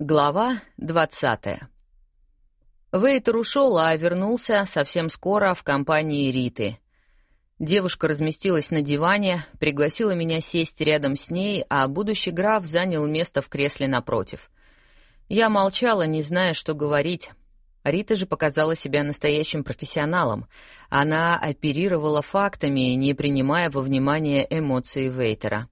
Глава двадцатая. Вейтер ушел, а вернулся совсем скоро в компании Риты. Девушка разместилась на диване, пригласила меня сесть рядом с ней, а будущий граф занял место в кресле напротив. Я молчала, не зная, что говорить. Рита же показала себя настоящим профессионалом. Она оперировала фактами, не принимая во внимание эмоции Вейтера.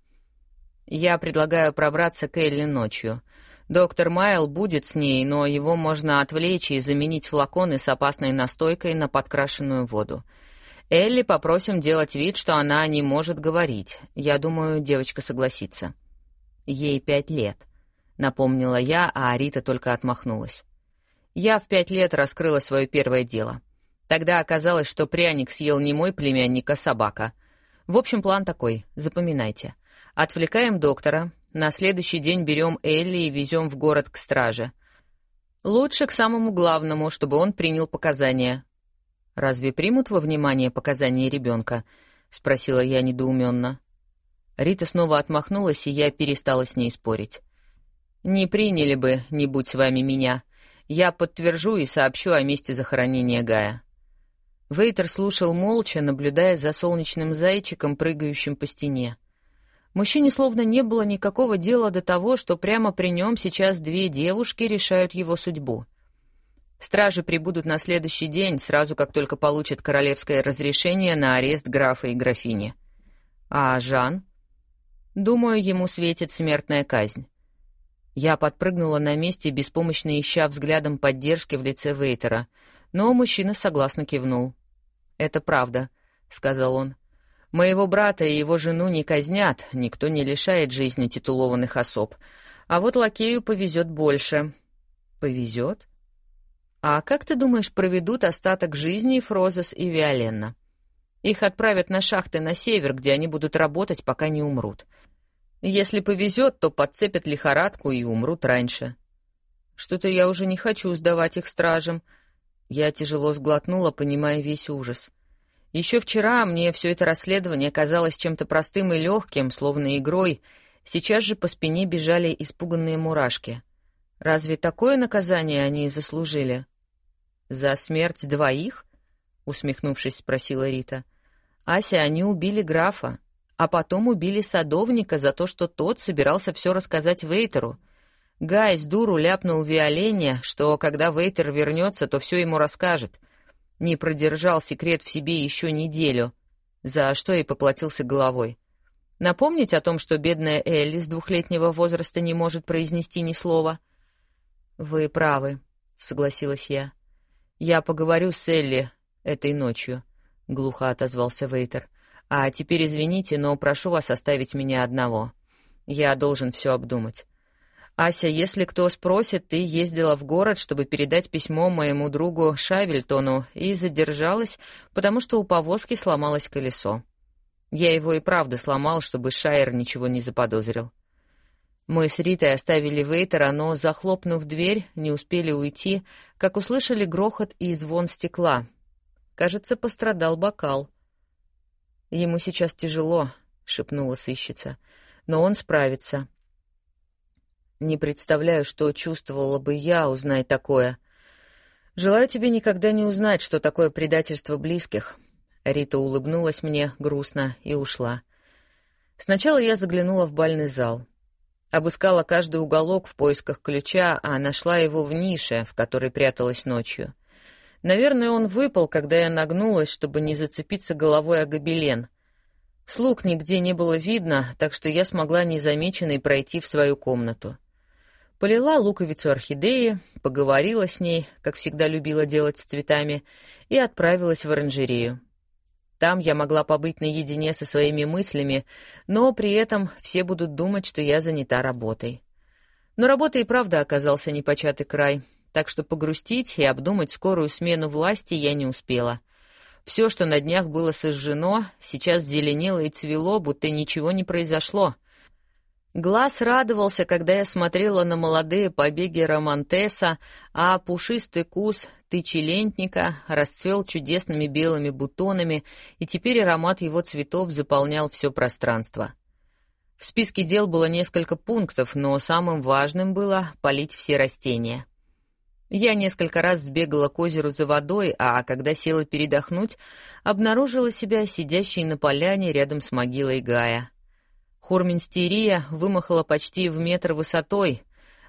«Я предлагаю пробраться к Элли ночью», Доктор Майл будет с ней, но его можно отвлечь и заменить флаконы с опасной настойкой на подкрашенную воду. Элли попросим делать вид, что она не может говорить. Я думаю, девочка согласится. Ей пять лет, напомнила я, а Рита только отмахнулась. Я в пять лет раскрыла свое первое дело. Тогда оказалось, что пряник съел не мой племянник, а собака. В общем, план такой, запоминайте. Отвлекаем доктора, на следующий день берем Элли и везем в город к страже. Лучше к самому главному, чтобы он принял показания. Разве примут во внимание показания ребенка? спросила я недоуменно. Рита снова отмахнулась, и я перестала с ней спорить. Не приняли бы, не будь с вами меня. Я подтвержу и сообщу о месте захоронения Гая. Вейтер слушал молча, наблюдая за солнечным зайчиком, прыгающим по стене. Мужчине словно не было никакого дела до того, что прямо при нем сейчас две девушки решают его судьбу. Стражи прибудут на следующий день, сразу как только получат королевское разрешение на арест графа и графини. А Жан? Думаю, ему светит смертная казнь. Я подпрыгнула на месте, беспомощно ища взглядом поддержки в лице Вейтера, но мужчина согласно кивнул. «Это правда», — сказал он. Моего брата и его жену не казнят, никто не лишает жизни титулованных особ. А вот лакею повезет больше. Повезет? А как ты думаешь, проведут остаток жизни Фрозес и Виоленна? Их отправят на шахты на север, где они будут работать, пока не умрут. Если повезет, то подцепят лихорадку и умрут раньше. Что-то я уже не хочу сдавать их стражам. Я тяжело сглотнула, понимая весь ужас. Еще вчера мне все это расследование казалось чем-то простым и легким, словно игрой. Сейчас же по спине бежали испуганные мурашки. Разве такое наказание они заслужили? За смерть двоих? усмехнувшись, спросила Рита. Ася, они убили графа, а потом убили садовника за то, что тот собирался все рассказать Вейтеру. Гай с дуру ляпнул Виолене, что когда Вейтер вернется, то все ему расскажет. Не продержал секрет в себе еще неделю, за что и поплатился головой. Напомнить о том, что бедная Элли с двухлетнего возраста не может произнести ни слова. «Вы правы», — согласилась я. «Я поговорю с Элли этой ночью», — глухо отозвался Вейтер. «А теперь извините, но прошу вас оставить меня одного. Я должен все обдумать. «Ася, если кто спросит, ты ездила в город, чтобы передать письмо моему другу Шавельтону и задержалась, потому что у повозки сломалось колесо. Я его и правда сломал, чтобы Шайер ничего не заподозрил». Мы с Ритой оставили Вейтера, но, захлопнув дверь, не успели уйти, как услышали грохот и звон стекла. Кажется, пострадал бокал. «Ему сейчас тяжело», — шепнула сыщица, — «но он справится». Не представляю, что чувствовала бы я, узнай такое. Желаю тебе никогда не узнать, что такое предательство близких. Рита улыбнулась мне грустно и ушла. Сначала я заглянула в бальный зал. Обыскала каждый уголок в поисках ключа, а нашла его в нише, в которой пряталась ночью. Наверное, он выпал, когда я нагнулась, чтобы не зацепиться головой о гобелен. Слуг нигде не было видно, так что я смогла незамеченной пройти в свою комнату. Полила луковицу орхидеи, поговорила с ней, как всегда любила делать с цветами, и отправилась в оранжерею. Там я могла побыть наедине со своими мыслями, но при этом все будут думать, что я занята работой. Но работа и правда оказался непочатый край, так что погрустить и обдумать скорую смену власти я не успела. Все, что на днях было сожжено, сейчас зеленело и цвело, будто ничего не произошло — Глаз радовался, когда я смотрела на молодые побеги романтеса, а пушистый кус тычелентника расцвел чудесными белыми бутонами, и теперь аромат его цветов заполнял все пространство. В списке дел было несколько пунктов, но самым важным было полить все растения. Я несколько раз сбегала к озеру за водой, а когда села передохнуть, обнаружила себя сидящей на поляне рядом с могилой Гая. Хурминстерия вымахала почти в метр высотой.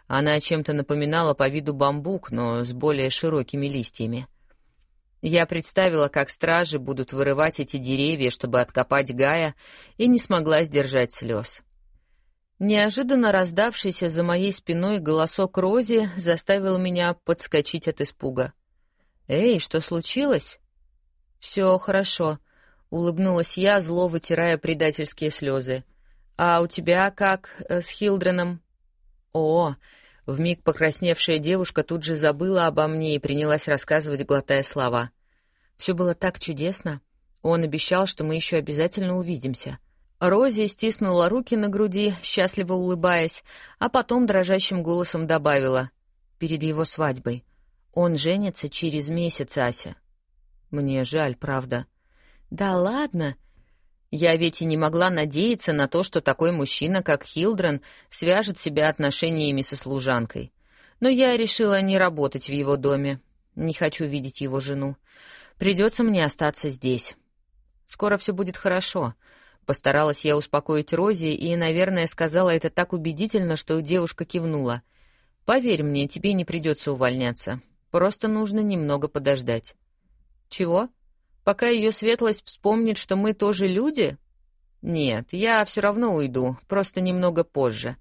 Она чем-то напоминала по виду бамбук, но с более широкими листьями. Я представила, как стражи будут вырывать эти деревья, чтобы откопать Гая, и не смогла сдержать слез. Неожиданно раздавшийся за моей спиной голосок Рози заставил меня подскочить от испуга. «Эй, что случилось?» «Все хорошо», — улыбнулась я, зло вытирая предательские слезы. «А у тебя как э, с Хилдреном?» «О!» — вмиг покрасневшая девушка тут же забыла обо мне и принялась рассказывать, глотая слова. «Все было так чудесно. Он обещал, что мы еще обязательно увидимся». Рози стиснула руки на груди, счастливо улыбаясь, а потом дрожащим голосом добавила: "Перед его свадьбой. Он женится через месяц, Ася. Мне жаль, правда. Да ладно. Я ведь и не могла надеяться на то, что такой мужчина, как Хилдрен, свяжет себя отношениями со служанкой. Но я решила не работать в его доме. Не хочу видеть его жену. Придется мне остаться здесь. Скоро все будет хорошо. Постаралась я успокоить Рози и, наверное, сказала это так убедительно, что девушка кивнула. «Поверь мне, тебе не придется увольняться. Просто нужно немного подождать». «Чего? Пока ее светлость вспомнит, что мы тоже люди?» «Нет, я все равно уйду, просто немного позже.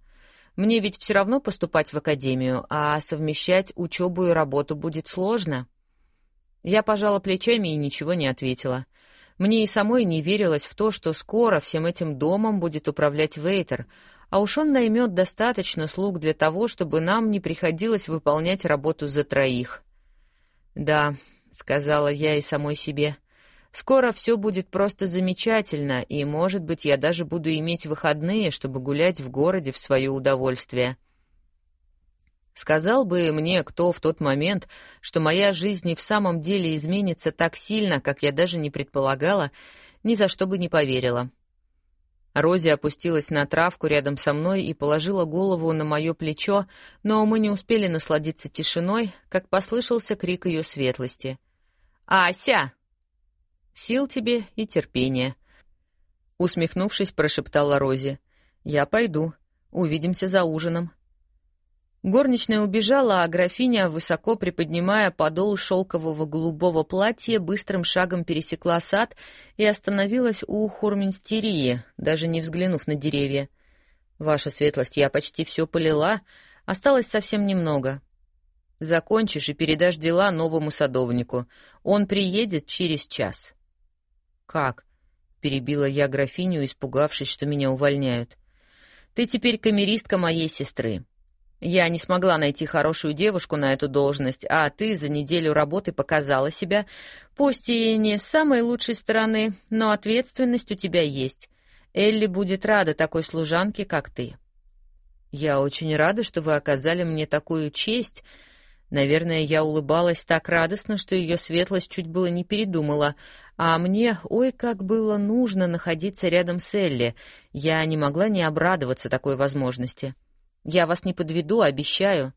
Мне ведь все равно поступать в академию, а совмещать учебу и работу будет сложно». Я пожала плечами и ничего не ответила. Мне и самой не верилось в то, что скоро всем этим домом будет управлять Вейтер, а уж он наймет достаточно слуг для того, чтобы нам не приходилось выполнять работу за троих. «Да», — сказала я и самой себе, — «скоро все будет просто замечательно, и, может быть, я даже буду иметь выходные, чтобы гулять в городе в свое удовольствие». Сказал бы мне кто в тот момент, что моя жизнь и в самом деле изменится так сильно, как я даже не предполагала, ни за что бы не поверила. Рози опустилась на травку рядом со мной и положила голову на мое плечо, но мы не успели насладиться тишиной, как послышался крик ее светлости. «Ася!» «Сил тебе и терпения!» Усмехнувшись, прошептала Рози. «Я пойду. Увидимся за ужином». Горничная убежала, а графиня, высоко приподнимая подол шелкового голубого платья, быстрым шагом пересекла сад и остановилась у хурминстерии, даже не взглянув на деревья. «Ваша светлость, я почти все полила, осталось совсем немного. Закончишь и передашь дела новому садовнику. Он приедет через час». «Как?» — перебила я графиню, испугавшись, что меня увольняют. «Ты теперь камеристка моей сестры». Я не смогла найти хорошую девушку на эту должность, а ты за неделю работы показала себя, пусть и не с самой лучшей стороны, но ответственность у тебя есть. Элли будет рада такой служанке, как ты. Я очень рада, что вы оказали мне такую честь. Наверное, я улыбалась так радостно, что ее светлость чуть было не передумала, а мне, ой, как было нужно находиться рядом с Элли. Я не могла не обрадоваться такой возможности. — я вас не подведу, обещаю.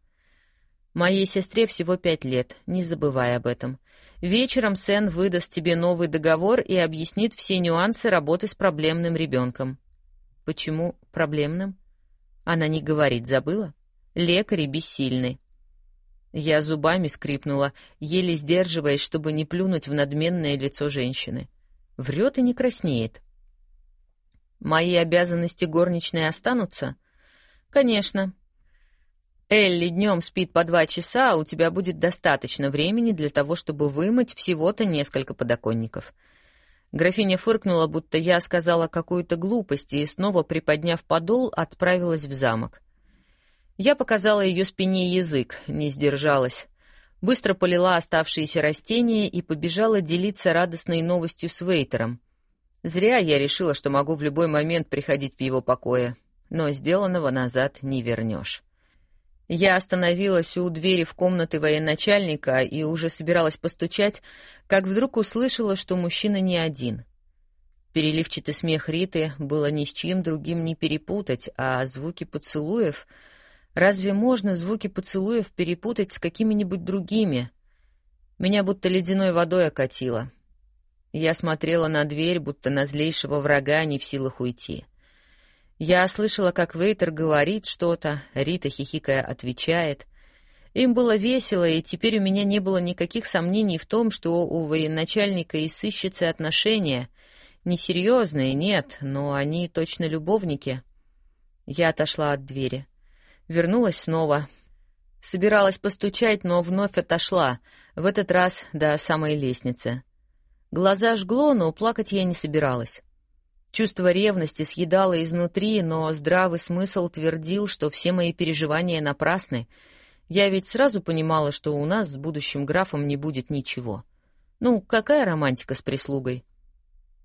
Моей сестре всего пять лет, не забывай об этом. Вечером Сен выдаст тебе новый договор и объяснит все нюансы работы с проблемным ребенком. Почему проблемным? Она не говорит, забыла? Лекари бессильны. Я зубами скрипнула, еле сдерживаясь, чтобы не плюнуть в надменное лицо женщины. Врет и не краснеет. Мои обязанности горничной останутся — «Конечно». «Элли днем спит по два часа, а у тебя будет достаточно времени для того, чтобы вымыть всего-то несколько подоконников». Графиня фыркнула, будто я сказала какую-то глупость, и, снова приподняв подол, отправилась в замок. Я показала ее спине язык, не сдержалась. Быстро полила оставшиеся растения и побежала делиться радостной новостью с Вейтером. Зря я решила, что могу в любой момент приходить в его покое но сделанного назад не вернешь. Я остановилась у двери в комнаты военачальника и уже собиралась постучать, как вдруг услышала, что мужчина не один. Переливчатый смех Риты было ни с чем другим не перепутать, а звуки поцелуев... Разве можно звуки поцелуев перепутать с какими-нибудь другими? Меня будто ледяной водой окатило. Я смотрела на дверь, будто на злейшего врага, не в силах уйти. Я слышала, как Вейтер говорит что-то, Рита, хихикая, отвечает. Им было весело, и теперь у меня не было никаких сомнений в том, что у военачальника и сыщицы отношения — Несерьезные, нет, но они точно любовники. Я отошла от двери. Вернулась снова. Собиралась постучать, но вновь отошла, в этот раз до самой лестницы. Глаза жгло, но плакать я не собиралась. Чувство ревности съедало изнутри, но здравый смысл твердил, что все мои переживания напрасны. Я ведь сразу понимала, что у нас с будущим графом не будет ничего. Ну, какая романтика с прислугой?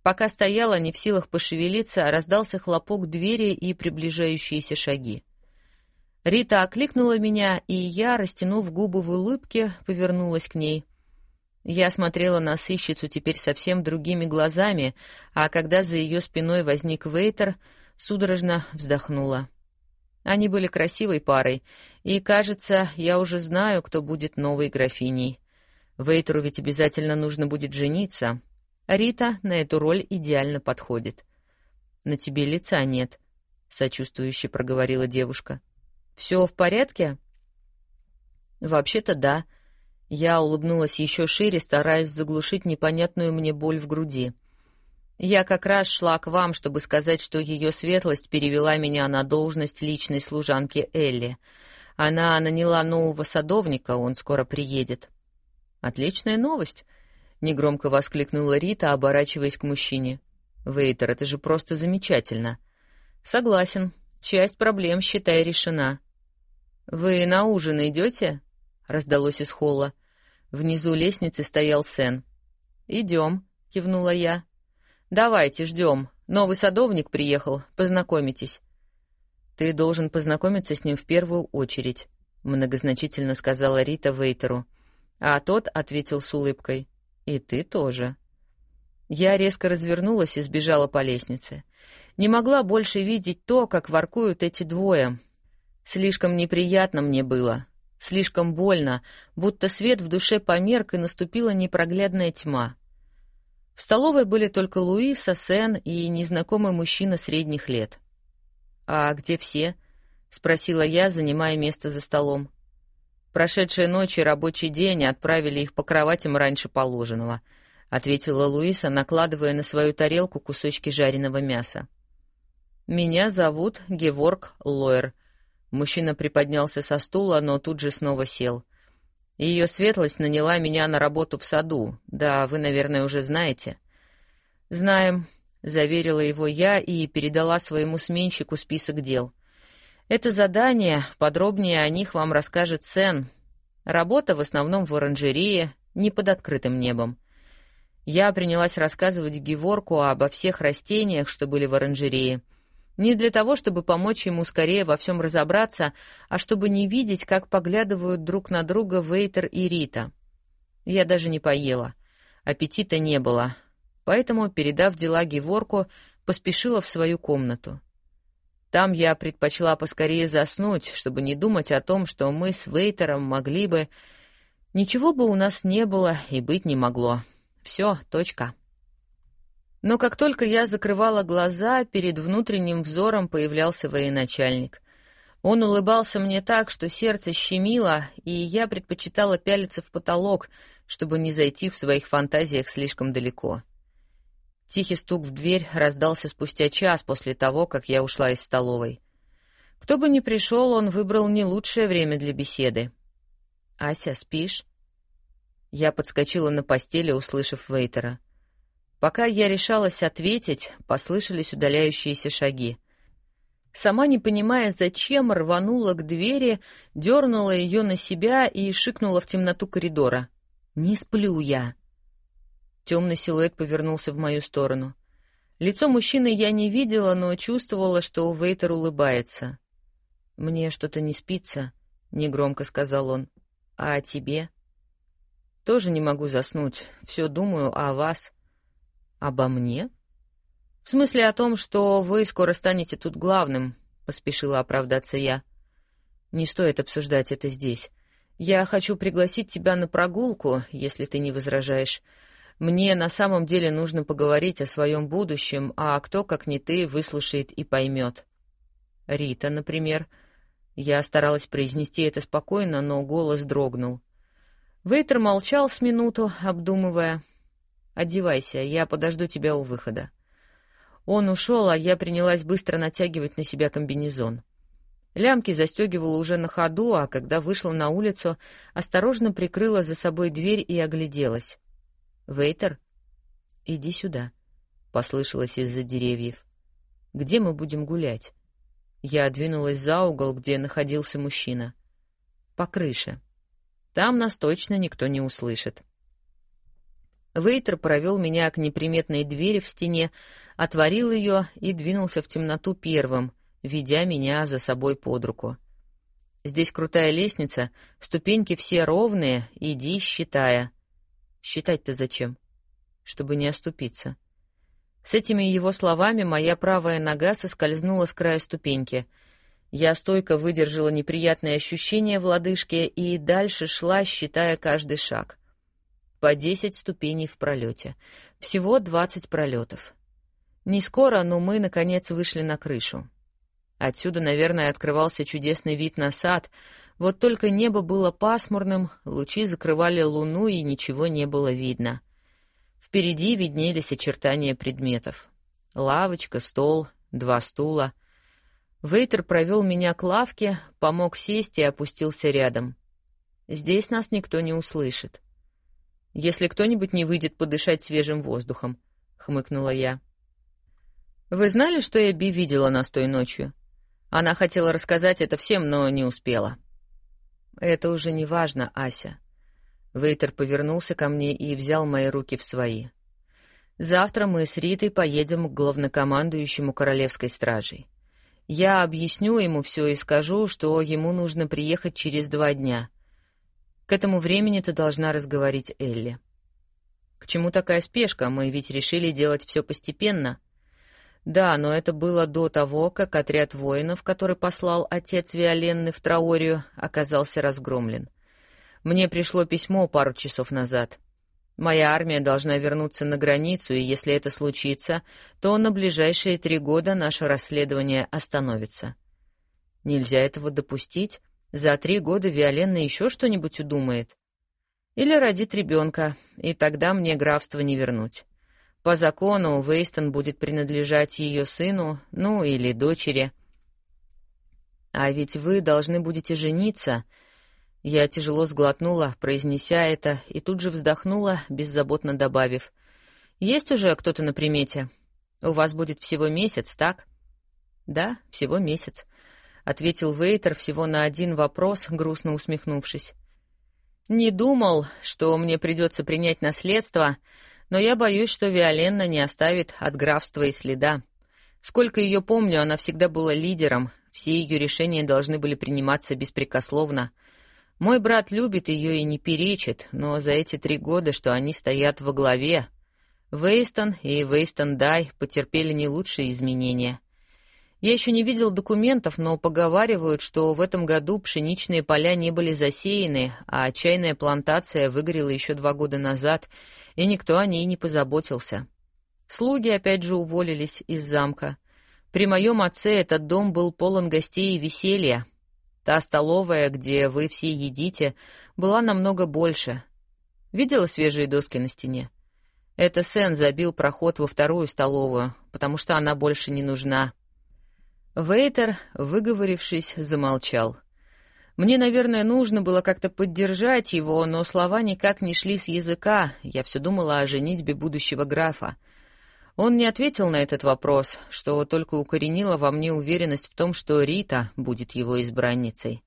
Пока стояла, не в силах пошевелиться, раздался хлопок двери и приближающиеся шаги. Рита окликнула меня, и я, растянув губы в улыбке, повернулась к ней. Я смотрела на сыщицу теперь совсем другими глазами, а когда за ее спиной возник Вейтер, судорожно вздохнула. Они были красивой парой, и, кажется, я уже знаю, кто будет новой графиней. Вейтеру ведь обязательно нужно будет жениться, Рита на эту роль идеально подходит. На тебе лица нет, сочувствующе проговорила девушка. Все в порядке? Вообще-то да. Я улыбнулась еще шире, стараясь заглушить непонятную мне боль в груди. Я как раз шла к вам, чтобы сказать, что ее светлость перевела меня на должность личной служанки Элли. Она наняла нового садовника, он скоро приедет. Отличная новость негромко воскликнула Рита, оборачиваясь к мужчине. Вейтер, это же просто замечательно. Согласен. Часть проблем, считай, решена. Вы на ужин идете? раздалось из холла. Внизу лестницы стоял Сен. Идем, кивнула я. Давайте, ждем. Новый садовник приехал, познакомитесь. Ты должен познакомиться с ним в первую очередь, многозначительно сказала Рита Вейтеру. А тот ответил с улыбкой: и ты тоже. Я резко развернулась и сбежала по лестнице. Не могла больше видеть то, как воркуют эти двое. Слишком неприятно мне было, слишком больно, будто свет в душе померк и наступила непроглядная тьма. В столовой были только Луиса, Сен и незнакомый мужчина средних лет. «А где все?» — спросила я, занимая место за столом. Прошедшие ночи и рабочий день отправили их по кроватям раньше положенного, ответила Луиса, накладывая на свою тарелку кусочки жареного мяса. Меня зовут Геворг Лойер. Мужчина приподнялся со стула, но тут же снова сел. Ее светлость наняла меня на работу в саду. Да, вы, наверное, уже знаете. Знаем, заверила его я и передала своему сменщику список дел. Это задание, подробнее о них вам расскажет Сен. Работа в основном в оранжерее, не под открытым небом. Я принялась рассказывать Геворку обо всех растениях, что были в оранжерее. Не для того, чтобы помочь ему скорее во всем разобраться, а чтобы не видеть, как поглядывают друг на друга Вейтер и Рита. Я даже не поела. Аппетита не было. Поэтому, передав дела Геворку, поспешила в свою комнату. Там я предпочла поскорее заснуть, чтобы не думать о том, что мы с Вейтером могли бы... Ничего бы у нас не было и быть не могло. Все, точка. Но как только я закрывала глаза, перед внутренним взором появлялся военачальник. Он улыбался мне так, что сердце щемило, и я предпочитала пялиться в потолок, чтобы не зайти в своих фантазиях слишком далеко. — Тихий стук в дверь раздался спустя час после того, как я ушла из столовой. Кто бы ни пришел, он выбрал не лучшее время для беседы. «Ася, спишь?» Я подскочила на постели, услышав Вейтера. Пока я решалась ответить, послышались удаляющиеся шаги. Сама не понимая, зачем, рванула к двери, дернула ее на себя и шикнула в темноту коридора. «Не сплю я!» Темный силуэт повернулся в мою сторону. Лицо мужчины я не видела, но чувствовала, что Вейтер улыбается. «Мне что-то не спится», — негромко сказал он. «А тебе?» «Тоже не могу заснуть. Все думаю о вас». «Обо мне?» В смысле о том, что вы скоро станете тут главным, поспешила оправдаться я. Не стоит обсуждать это здесь. Я хочу пригласить тебя на прогулку, если ты не возражаешь. Мне на самом деле нужно поговорить о своем будущем, а кто, как не ты, выслушает и поймет. Рита, например. Я старалась произнести это спокойно, но голос дрогнул. Вейтер молчал с минуту, обдумывая. «Одевайся, я подожду тебя у выхода». Он ушел, а я принялась быстро натягивать на себя комбинезон. Лямки застегивала уже на ходу, а когда вышла на улицу, осторожно прикрыла за собой дверь и огляделась. «Вейтер, иди сюда», — послышалось из-за деревьев. «Где мы будем гулять?» Я двинулась за угол, где находился мужчина. «По крыше. Там нас точно никто не услышит». Вейтер провел меня к неприметной двери в стене, отворил ее и двинулся в темноту первым, ведя меня за собой под руку. Здесь крутая лестница, ступеньки все ровные, иди считая. Считать-то зачем? Чтобы не оступиться. С этими его словами моя правая нога соскользнула с края ступеньки. Я стойко выдержала неприятное ощущение в лодыжке и дальше шла, считая каждый шаг. По десять ступеней в пролете. Всего двадцать пролетов. Не скоро, но мы, наконец, вышли на крышу. Отсюда, наверное, открывался чудесный вид на сад, вот только небо было пасмурным, лучи закрывали луну, и ничего не было видно. Впереди виднелись очертания предметов. Лавочка, стол, два стула. Вейтер провел меня к лавке, помог сесть и опустился рядом. Здесь нас никто не услышит. Если кто-нибудь не выйдет подышать свежим воздухом, — хмыкнула я. Вы знали, что я Би видела нас той ночью? Она хотела рассказать это всем, но не успела. Это уже не важно, Ася. Вейтер повернулся ко мне и взял мои руки в свои. Завтра мы с Ритой поедем к главнокомандующему королевской стражей. Я объясню ему все и скажу, что ему нужно приехать через два дня. К этому времени ты должна разговорить Элли. К чему такая спешка? Мы ведь решили делать все постепенно. Да, но это было до того, как отряд воинов, который послал отец Виоленны в Траорию, оказался разгромлен. Мне пришло письмо пару часов назад. Моя армия должна вернуться на границу, и если это случится, то на ближайшие три года наше расследование остановится. Нельзя этого допустить. За три года Виоленна еще что-нибудь удумает. Или родит ребенка, и тогда мне графство не вернуть. По закону Вейстон будет принадлежать ее сыну, ну или дочери. А ведь вы должны будете жениться. Я тяжело сглотнула, произнеся это, и тут же вздохнула, беззаботно добавив: "Есть уже кто-то на примете? У вас будет всего месяц, так?" "Да, всего месяц", ответил Вейтер всего на один вопрос, грустно усмехнувшись. Не думал, что мне придется принять наследство, но я боюсь, что Виоленна не оставит от графства и следа. Сколько ее помню, она всегда была лидером, все ее решения должны были приниматься беспрекословно. Мой брат любит ее и не перечит, но за эти три года, что они стоят во главе, Вейстон и Вейстон Дай потерпели не лучшие изменения. Я еще не видел документов, но поговаривают, что в этом году пшеничные поля не были засеяны, а чайная плантация выгорела еще два года назад — и никто о ней не позаботился. Слуги опять же уволились из замка. При моем отце этот дом был полон гостей и веселья. Та столовая, где вы все едите, была намного больше. Видела свежие доски на стене? Это Сен забил проход во вторую столовую, потому что она больше не нужна. Вейтер, выговорившись, замолчал. Мне, наверное, нужно было как-то поддержать его, но слова никак не шли с языка. Я все думала о женитьбе будущего графа. Он не ответил на этот вопрос, что только укоренило во мне уверенность в том, что Рита будет его избранницей.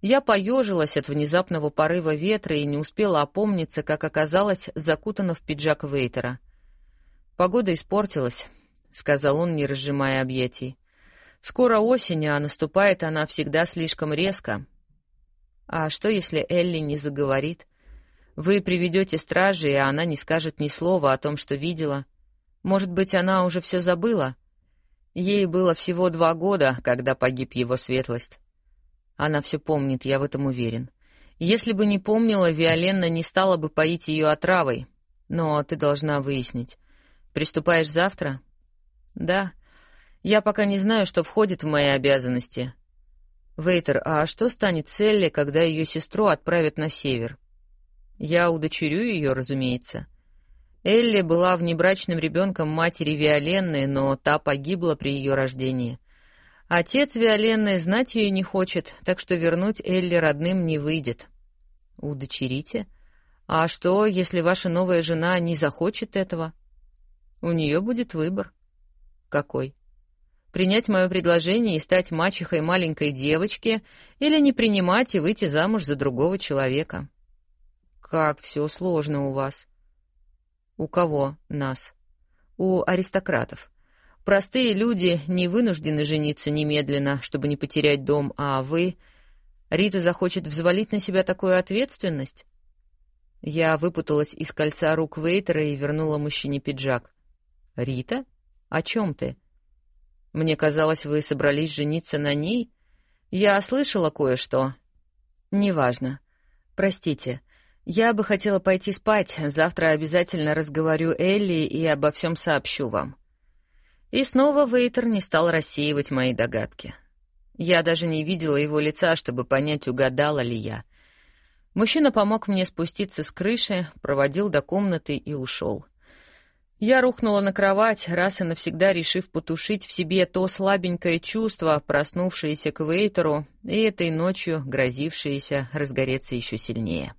Я поежилась от внезапного порыва ветра и не успела опомниться, как оказалось закутана в пиджак Вейтера. «Погода испортилась», — сказал он, не разжимая объятий. Скоро осень, а наступает она всегда слишком резко. А что, если Элли не заговорит? Вы приведете стражи, и она не скажет ни слова о том, что видела. Может быть, она уже все забыла? Ей было всего два года, когда погиб его светлость. Она все помнит, я в этом уверен. Если бы не помнила, Виоленна не стала бы поить ее отравой. Но ты должна выяснить. Приступаешь завтра? Да. Я пока не знаю, что входит в мои обязанности. Вейтер, а что станет с Элли, когда ее сестру отправят на север? Я удочерю ее, разумеется. Элли была внебрачным ребенком матери Виоленны, но та погибла при ее рождении. Отец Виоленны знать ее не хочет, так что вернуть Элли родным не выйдет. Удочерите? А что, если ваша новая жена не захочет этого? У нее будет выбор. Какой? Принять мое предложение и стать мачехой маленькой девочки или не принимать и выйти замуж за другого человека? Как все сложно у вас. У кого нас? У аристократов. Простые люди не вынуждены жениться немедленно, чтобы не потерять дом, а вы... Рита захочет взвалить на себя такую ответственность? Я выпуталась из кольца рук Вейтера и вернула мужчине пиджак. «Рита? О чем ты?» «Мне казалось, вы собрались жениться на ней. Я слышала кое-что». «Неважно. Простите. Я бы хотела пойти спать. Завтра обязательно разговорю Элли и обо всем сообщу вам». И снова Вейтер не стал рассеивать мои догадки. Я даже не видела его лица, чтобы понять, угадала ли я. Мужчина помог мне спуститься с крыши, проводил до комнаты и ушел. Я рухнула на кровать, раз и навсегда решив потушить в себе то слабенькое чувство, проснувшееся к Вейтеру, и этой ночью грозившееся разгореться еще сильнее.